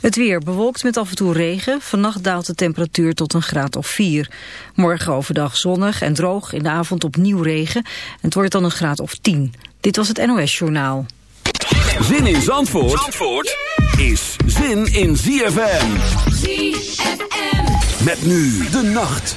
Het weer bewolkt met af en toe regen. Vannacht daalt de temperatuur tot een graad of 4. Morgen overdag zonnig en droog. In de avond opnieuw regen. Het wordt dan een graad of 10. Dit was het NOS Journaal. Zin in Zandvoort, Zandvoort is zin in ZFM. ZFM. Met nu de nacht.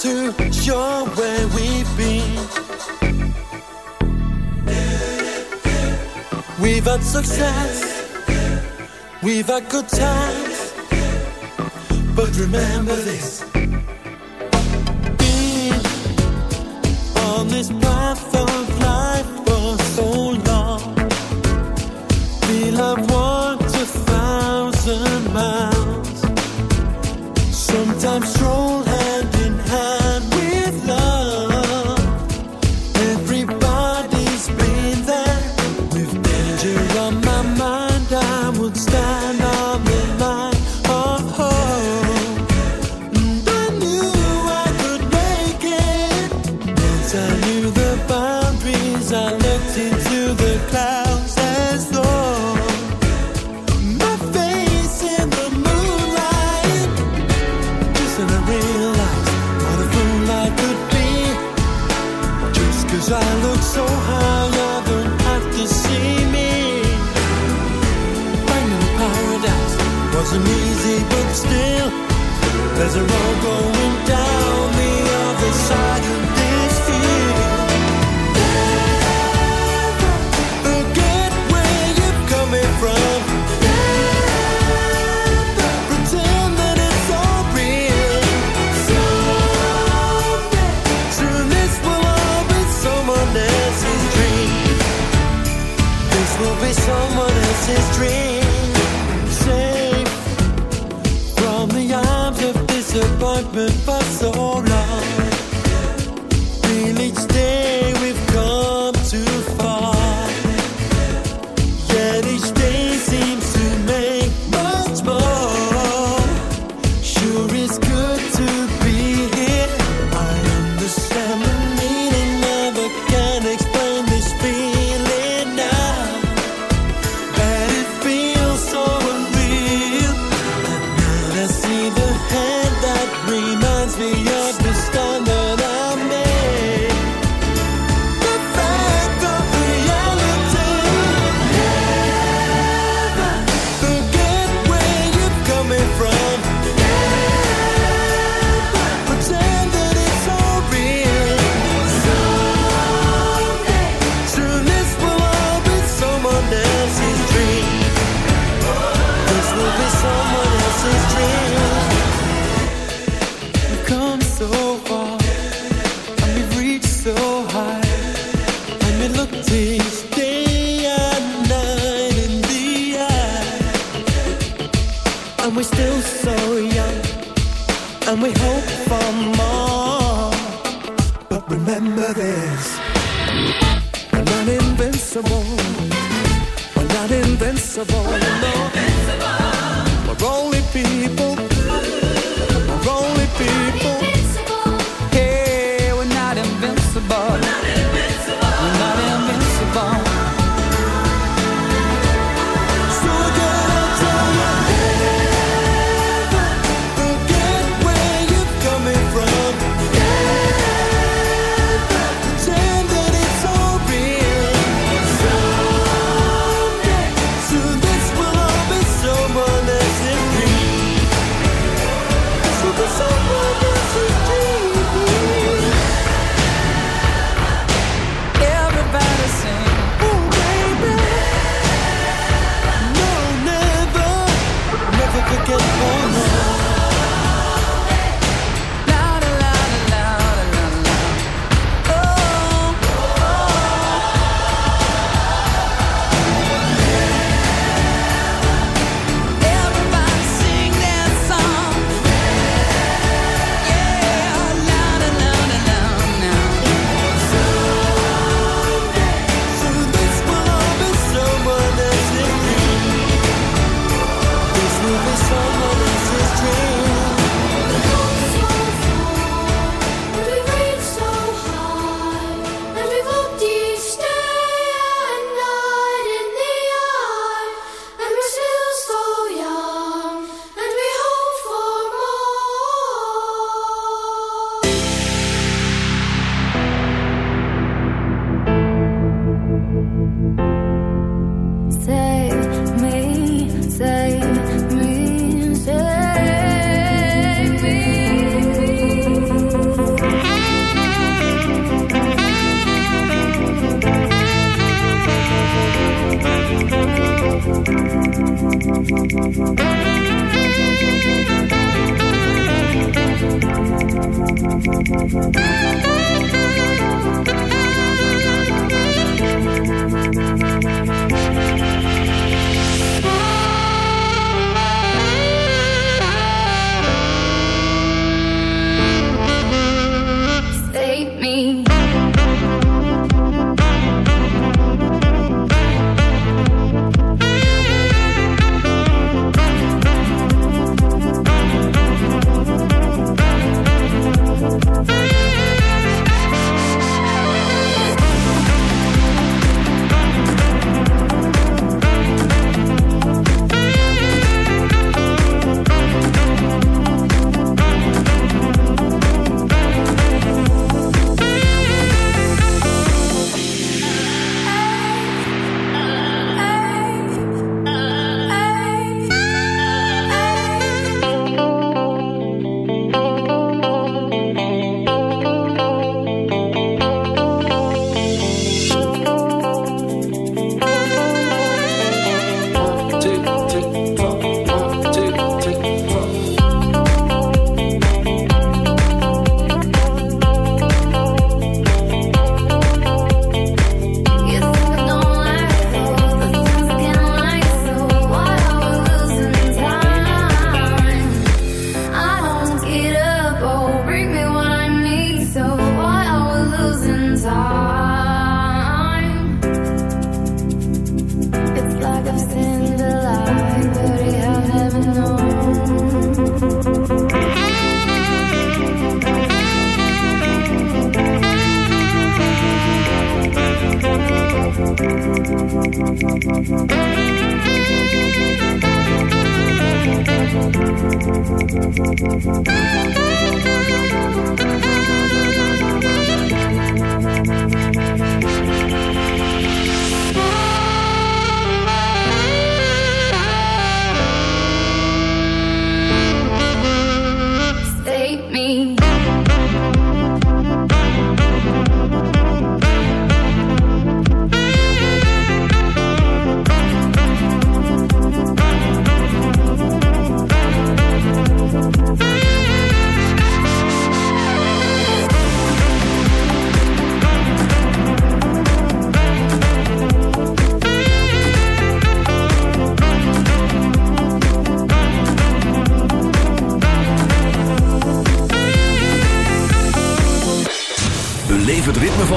to show where we've been. We've had success, we've had good times, but remember this. Being on this path of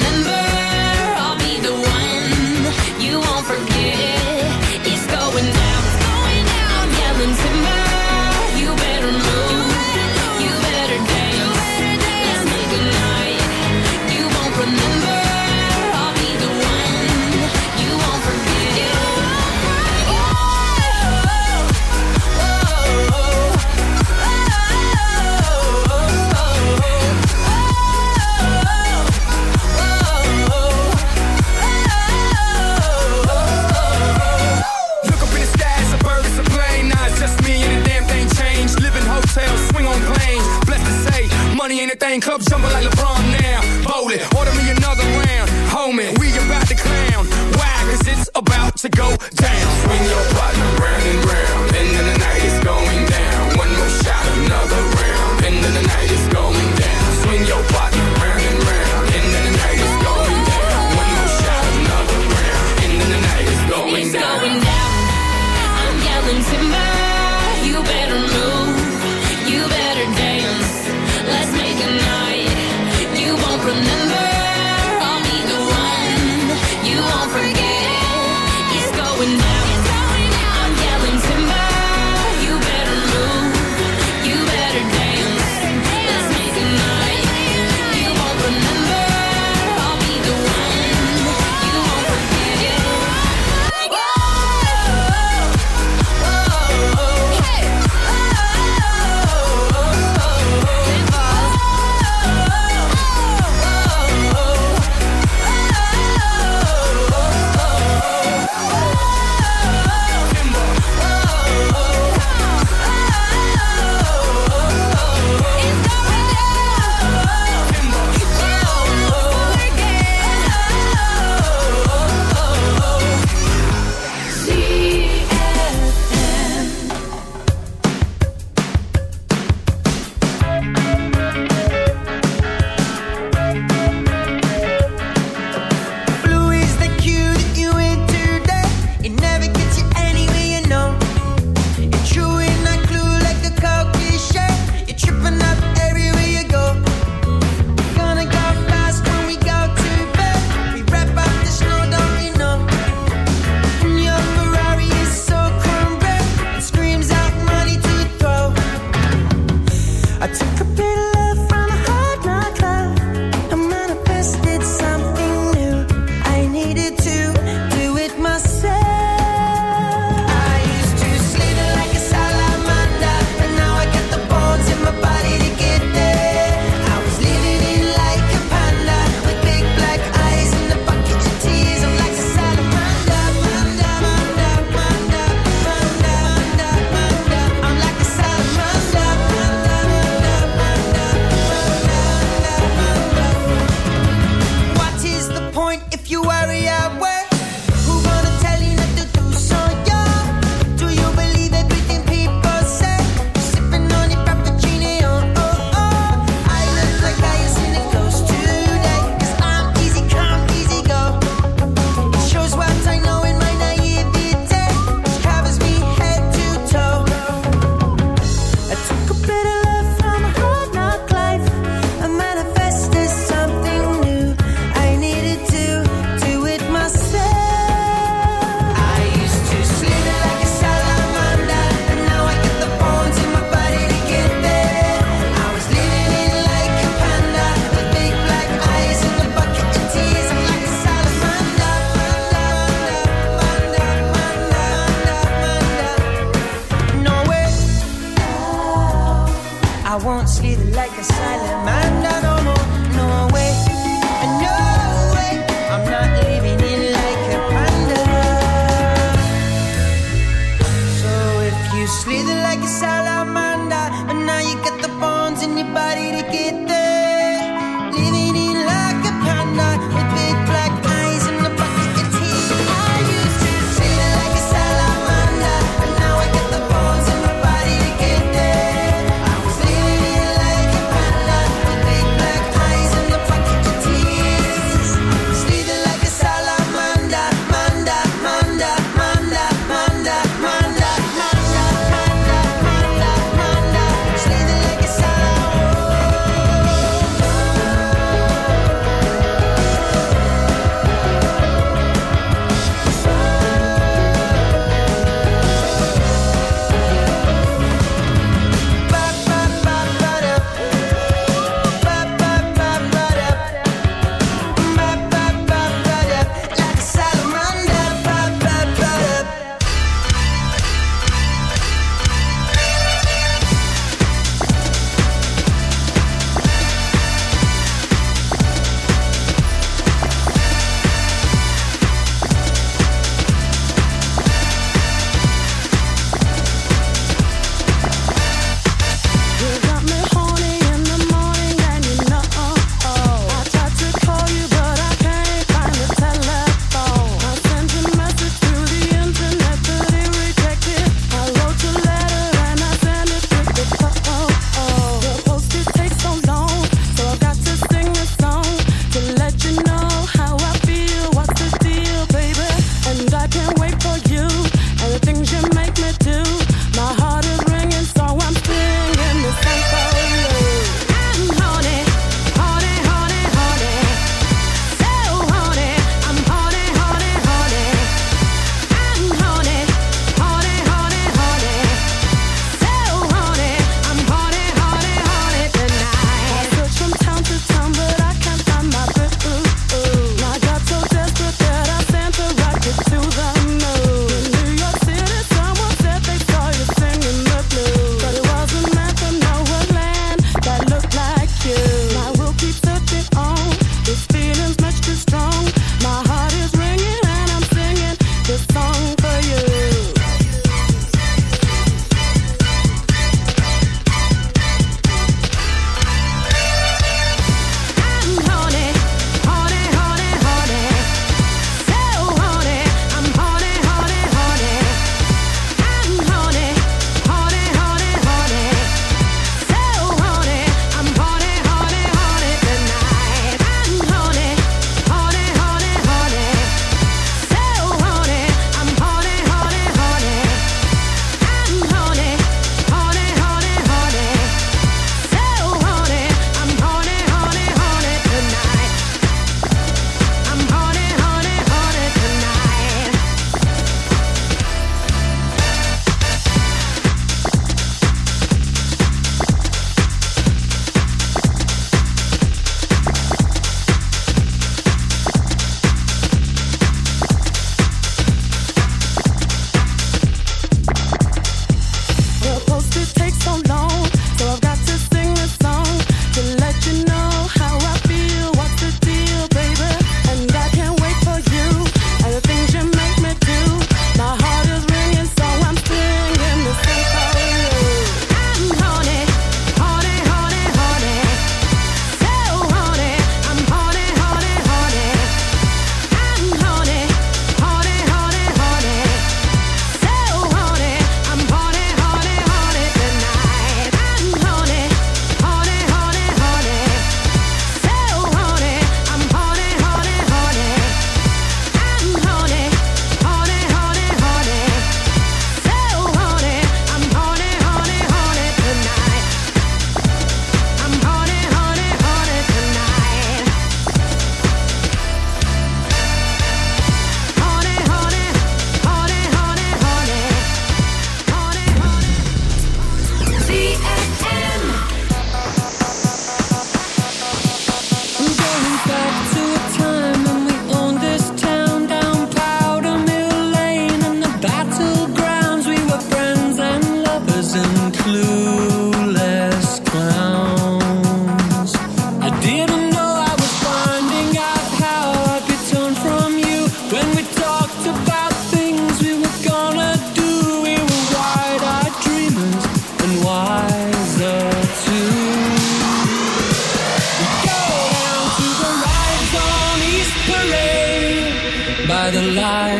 remember.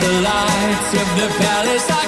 by the lights of the palace. I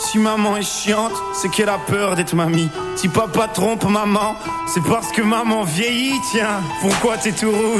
Si maman est chiante, c'est qu'elle a peur d'être mamie. Si papa trompe maman, c'est parce que maman vieillit, tiens. Pourquoi t'es tout rouge